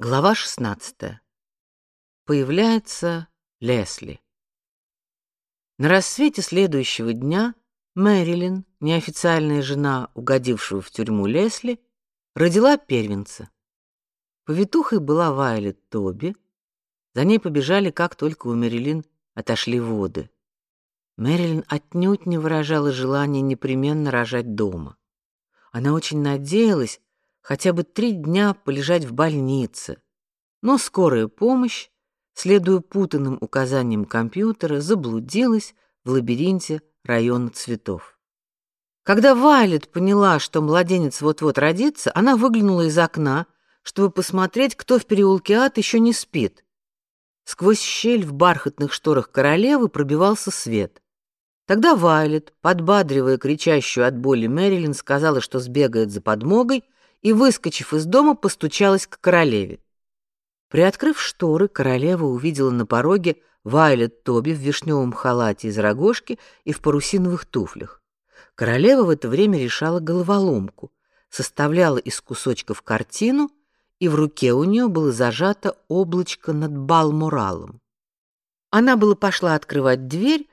Глава 16. Появляется Лесли. На рассвете следующего дня Мэрилин, неофициальная жена угодившего в тюрьму Лесли, родила первенца. Повитухой была Вайлет Тоби. За ней побежали, как только у Мэрилин отошли воды. Мэрилин отнюдь не выражала желания непременно рожать дома. Она очень надеялась, хотя бы три дня полежать в больнице. Но скорая помощь, следуя путанным указаниям компьютера, заблудилась в лабиринте района цветов. Когда Вайлет поняла, что младенец вот-вот родится, она выглянула из окна, чтобы посмотреть, кто в переулке Ад еще не спит. Сквозь щель в бархатных шторах королевы пробивался свет. Тогда Вайлет, подбадривая кричащую от боли Мэрилин, сказала, что сбегает за подмогой, и, выскочив из дома, постучалась к королеве. Приоткрыв шторы, королева увидела на пороге Вайлет Тоби в вишневом халате из рогожки и в парусиновых туфлях. Королева в это время решала головоломку, составляла из кусочков картину, и в руке у нее было зажато облачко над Балморалом. Она было пошла открывать дверь,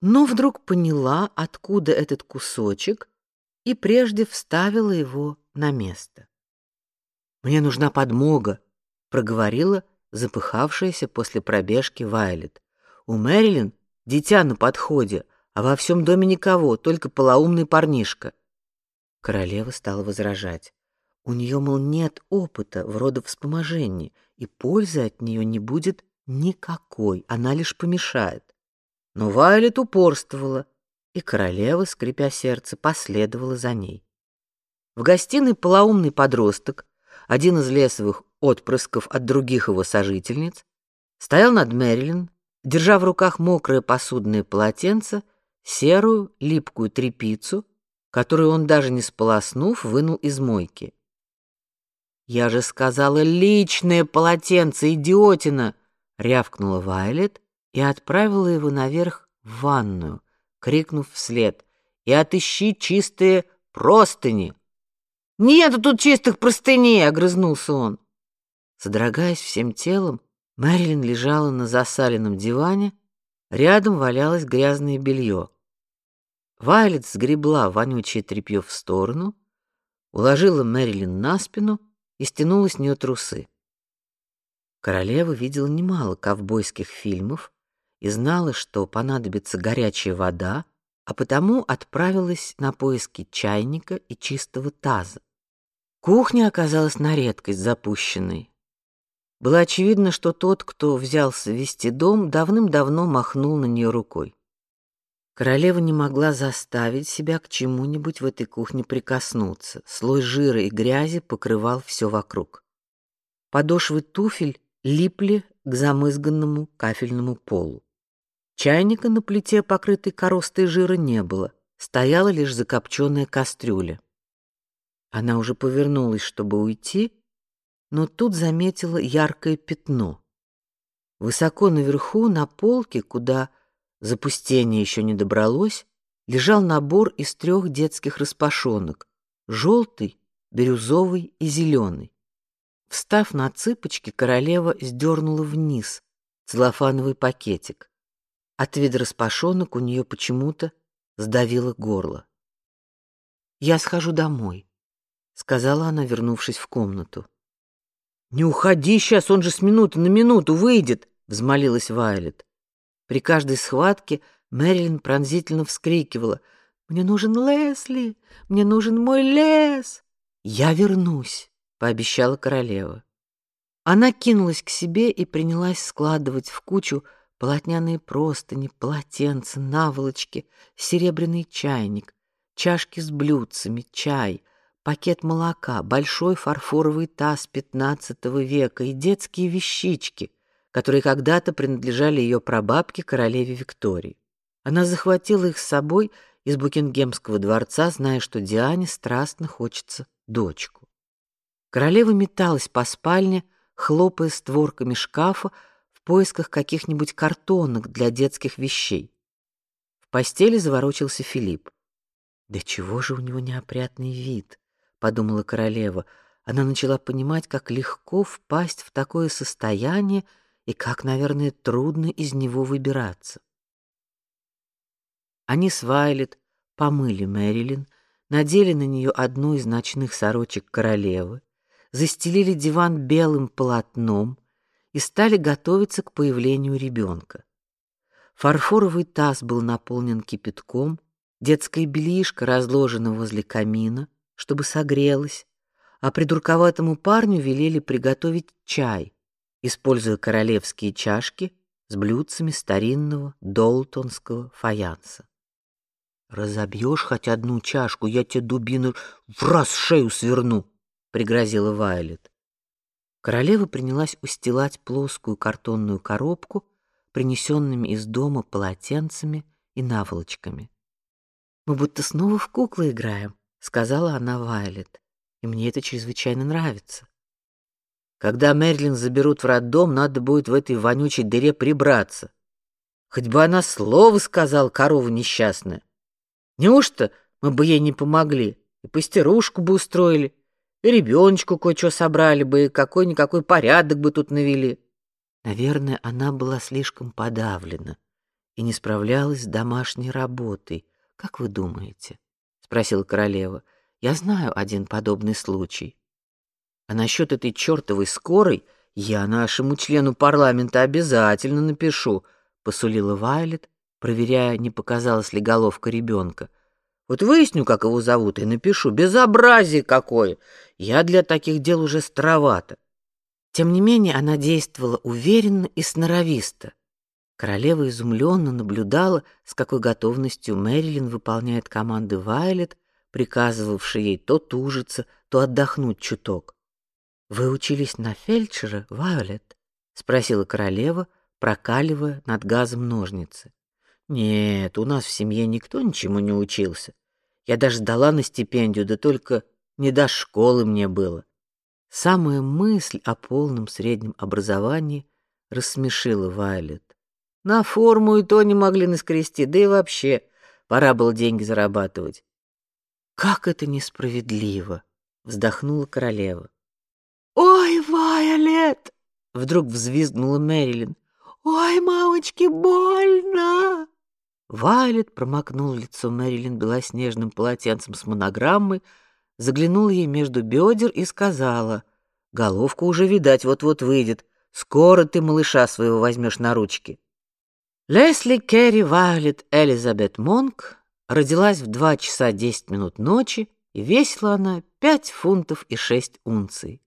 но вдруг поняла, откуда этот кусочек, и прежде вставила его на место. Мне нужна подмога, проговорила запыхавшаяся после пробежки Вайлет. У Мэрилин дитя на подходе, а во всем доме никого, только полоумный парнишка. Королева стала возражать. У нее, мол, нет опыта в родовспоможении, и пользы от нее не будет никакой, она лишь помешает. Но Вайлет упорствовала, и королева, скрипя сердце, последовала за ней. В гостиной полоумный подросток, один из лесовых отпрысков от других его сожительниц, стоял над Мэрилин, держа в руках мокрое посудное полотенце, серую липкую тряпицу, которую он даже не сполоснув вынул из мойки. Я же сказала личное полотенце, идиотина, рявкнула Вайлет и отправила его наверх в ванную, крикнув вслед: "И отыщи чистые простыни!" «Нету тут чистых простыней!» — огрызнулся он. Содрогаясь всем телом, Мэрилин лежала на засаленном диване, рядом валялось грязное белье. Вайлет сгребла вонючее тряпье в сторону, уложила Мэрилин на спину и стянула с нее трусы. Королева видела немало ковбойских фильмов и знала, что понадобится горячая вода, а потому отправилась на поиски чайника и чистого таза. Кухня оказалась на редкость запущенной. Было очевидно, что тот, кто взялся вести дом, давным-давно махнул на нее рукой. Королева не могла заставить себя к чему-нибудь в этой кухне прикоснуться. Слой жира и грязи покрывал все вокруг. Подошвы туфель липли к замызганному кафельному полу. Чайника на плите, покрытой коростой жира, не было. Стояла лишь закопченная кастрюля. Она уже повернулась, чтобы уйти, но тут заметила яркое пятно. Высоко наверху, на полке, куда запустение еще не добралось, лежал набор из трех детских распашонок: желтый, бирюзовый и зеленый. Встав на цыпочки, королева сдернула вниз целлофановый пакетик. От вида распашонок у нее почему-то сдавило горло. Я схожу домой сказала она, вернувшись в комнату. Не уходи сейчас, он же с минуты на минуту выйдет, взмолилась Вайлет. При каждой схватке Мэрилин пронзительно вскрикивала: "Мне нужен Лесли, мне нужен мой лес". "Я вернусь", пообещала королева. Она кинулась к себе и принялась складывать в кучу полотняные простыни, полотенца, наволочки, серебряный чайник, чашки с блюдцами, чай, пакет молока, большой фарфоровый таз XV века и детские вещички, которые когда-то принадлежали ее прабабке королеве Виктории. Она захватила их с собой из Букингемского дворца, зная, что Диане страстно хочется дочку. Королева металась по спальне, хлопая створками шкафа в поисках каких-нибудь картонок для детских вещей. В постели заворочился Филипп. Да чего же у него неопрятный вид? Подумала королева, она начала понимать, как легко впасть в такое состояние и как, наверное, трудно из него выбираться. Они с Вайлет помыли Мэрилин, надели на нее одну из ночных сорочек королевы, застелили диван белым полотном и стали готовиться к появлению ребенка. Фарфоровый таз был наполнен кипятком, детское бельишко разложено возле камина, чтобы согрелось, а придурковатому парню велели приготовить чай, используя королевские чашки с блюдцами старинного долтонского фаянса. Разобьешь хоть одну чашку, я тебе дубину в раз шею сверну, пригрозила Вайлет. Королева принялась устилать плоскую картонную коробку принесенными из дома полотенцами и наволочками. Мы будто снова в куклы играем, сказала она Вайлет, и мне это чрезвычайно нравится. Когда Мерлин заберут в роддом, надо будет в этой вонючей дыре прибраться. Хоть бы она слово сказал, корова несчастная. Неужто мы бы ей не помогли? И пастерушку бы устроили, и ребеночку кое-что собрали бы, и какой-никакой порядок бы тут навели. Наверное, она была слишком подавлена и не справлялась с домашней работой. Как вы думаете? Спросила королева. Я знаю один подобный случай. А насчет этой чертовой скорой я нашему члену парламента обязательно напишу, посулила Вайлет, проверяя, не показалась ли головка ребенка. Вот выясню, как его зовут, и напишу. Безобразие какое! Я для таких дел уже старовата. Тем не менее, она действовала уверенно и сноровисто. Королева изумленно наблюдала, с какой готовностью Мэрилин выполняет команды Вайлет, приказывавшей ей то тужиться, то отдохнуть чуток. Вы учились на фельдшера, Вайлет? спросила королева, прокаливая над газом ножницы. Нет, у нас в семье никто ничему не учился. Я даже дала на стипендию, да только не до школы мне было. Самая мысль о полном среднем образовании рассмешила Вайлет. На форму и то не могли наскрести, да и вообще пора было деньги зарабатывать. Как это несправедливо, вздохнула королева. Ой, Вайлет! Вдруг взвизгнула Мэрилин. Ой, мамочки, больно! Вайлет промокнул лицо Мэрилин белоснежным полотенцем с монограммой, заглянула ей между бедер и сказала: "Головку уже видать, вот-вот выйдет. Скоро ты малыша своего возьмешь на ручки". Лесли Керри Вайлет Элизабет Монк родилась в два часа десять минут ночи, и весила она пять фунтов и шесть унций.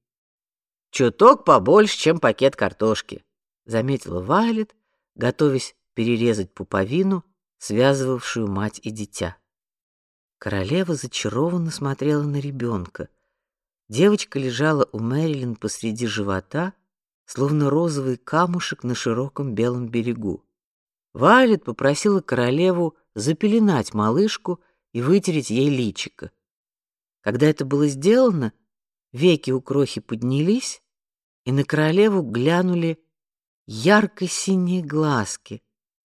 Чуток побольше, чем пакет картошки, заметила Вайлет, готовясь перерезать пуповину связывавшую мать и дитя. Королева зачарованно смотрела на ребенка. Девочка лежала у Мэрилин посреди живота, словно розовый камушек на широком белом берегу. Вайлет попросила королеву запеленать малышку и вытереть ей личико. Когда это было сделано, веки у крохи поднялись, и на королеву глянули ярко-синие глазки,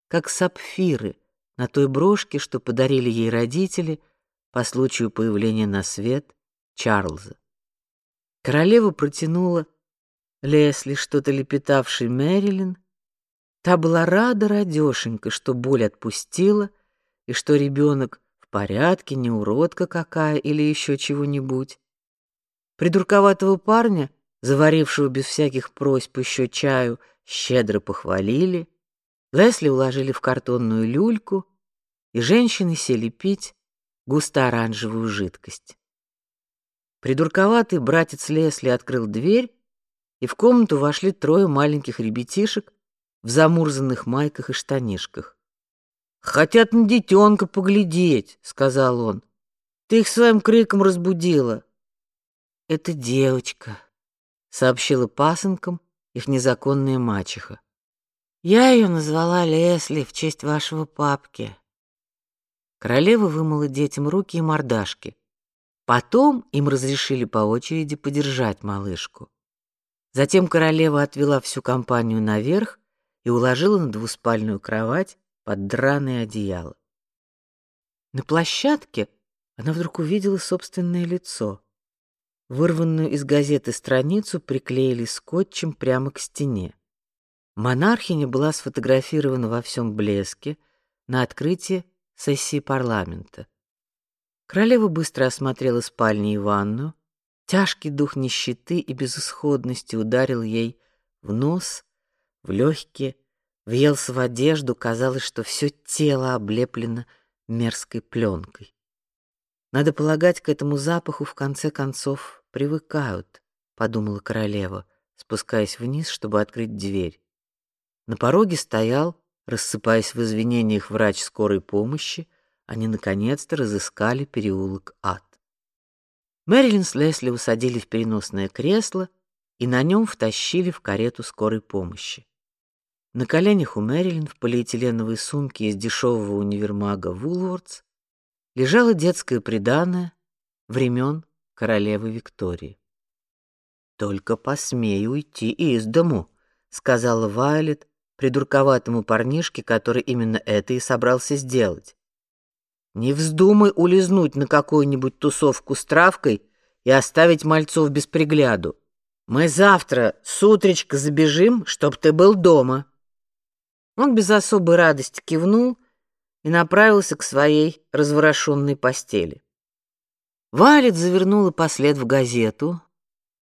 как сапфиры, на той брошке, что подарили ей родители по случаю появления на свет Чарльза. Королева протянула Лесли что-то лепетавшей Мэрилин. Та была рада радешенька, что боль отпустила и что ребенок в порядке, не уродка какая или еще чего-нибудь. Придурковатого парня, заварившего без всяких просьб еще чаю, щедро похвалили. Лесли уложили в картонную люльку, и женщины сели пить густо-оранжевую жидкость. Придурковатый братец Лесли открыл дверь, и в комнату вошли трое маленьких ребятишек в замурзанных майках и штанишках. «Хотят на детенка поглядеть», — сказал он. «Ты их своим криком разбудила». «Это девочка», — сообщила пасынкам их незаконная мачеха. Я ее назвала Лесли в честь вашего папки. Королева вымыла детям руки и мордашки. Потом им разрешили по очереди подержать малышку. Затем королева отвела всю компанию наверх и уложила на двуспальную кровать под драное одеяло. На площадке она вдруг увидела собственное лицо. вырванную из газеты страницу приклеили скотчем прямо к стене. Монархиня была сфотографирована во всем блеске на открытии сессии парламента. Королева быстро осмотрела спальню и ванную. Тяжкий дух нищеты и безысходности ударил ей в нос, в легкие, въелся в одежду, казалось, что все тело облеплено мерзкой пленкой. Надо полагать, к этому запаху в конце концов привыкают, подумала королева, спускаясь вниз, чтобы открыть дверь. На пороге стоял, рассыпаясь в извинениях, врач скорой помощи. Они наконец-то разыскали переулок Ад. Мэрилин с Лесли усадили в переносное кресло и на нем втащили в карету скорой помощи. На коленях у Мэрилин в полиэтиленовой сумке из дешевого универмага Вулвардс лежало детское приданое времен королевы Виктории. Только посмей уйти из дому, сказала Вайлет придурковатому парнишке, который именно это и собрался сделать. Не вздумай улизнуть на какую-нибудь тусовку с травкой и оставить мальцов без пригляду. Мы завтра с утречка забежим, чтоб ты был дома. Он без особой радости кивнул и направился к своей разворошенной постели. Валет завернула послед в газету.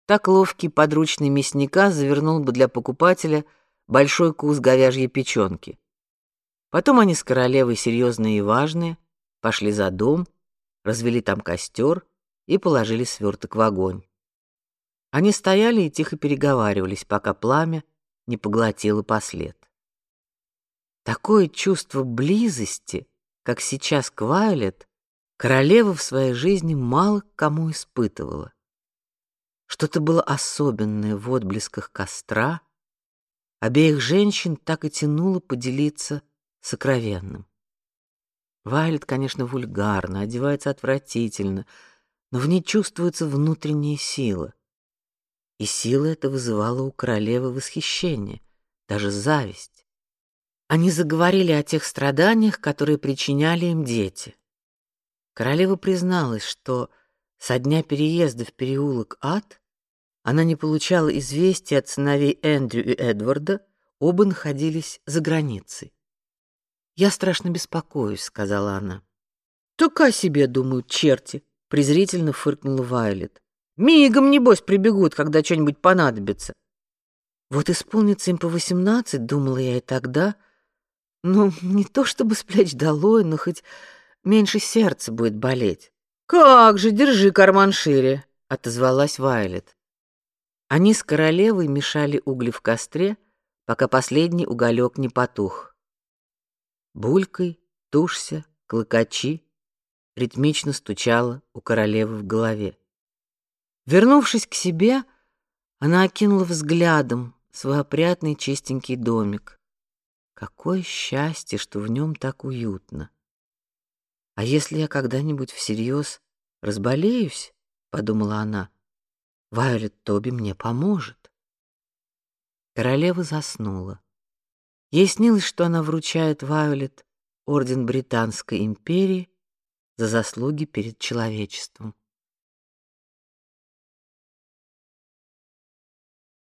Так ловкий подручный мясника завернул бы для покупателя большой кус говяжьей печенки. Потом они с королевой серьезные и важные пошли за дом, развели там костер и положили сверток в огонь. Они стояли и тихо переговаривались, пока пламя не поглотило послед. Такое чувство близости, как сейчас к Вайлет, королева в своей жизни мало кому испытывала. Что-то было особенное в отблесках костра, Обеих женщин так и тянуло поделиться сокровенным. Вайлет, конечно, вульгарно, одевается отвратительно, но в ней чувствуется внутренняя сила. И сила эта вызывала у королевы восхищение, даже зависть. Они заговорили о тех страданиях, которые причиняли им дети. Королева призналась, что со дня переезда в переулок Ад она не получала известий от сыновей Эндрю и Эдварда, оба находились за границей. Я страшно беспокоюсь, сказала она. Только о себе думают черти, презрительно фыркнула Вайлет. Мигом небось прибегут, когда что-нибудь понадобится. Вот исполнится им по восемнадцать, думала я и тогда. Ну, не то чтобы с долой, но хоть меньше сердце будет болеть. Как же, держи карман шире, отозвалась Вайлет. Они с королевой мешали угли в костре, пока последний уголек не потух. Булькой, тушься, клыкачи ритмично стучало у королевы в голове. Вернувшись к себе, она окинула взглядом свой опрятный чистенький домик. Какое счастье, что в нем так уютно. А если я когда-нибудь всерьез разболеюсь, подумала она, Вайолет Тоби мне поможет. Королева заснула. Ей снилось, что она вручает Вайолет орден Британской империи за заслуги перед человечеством.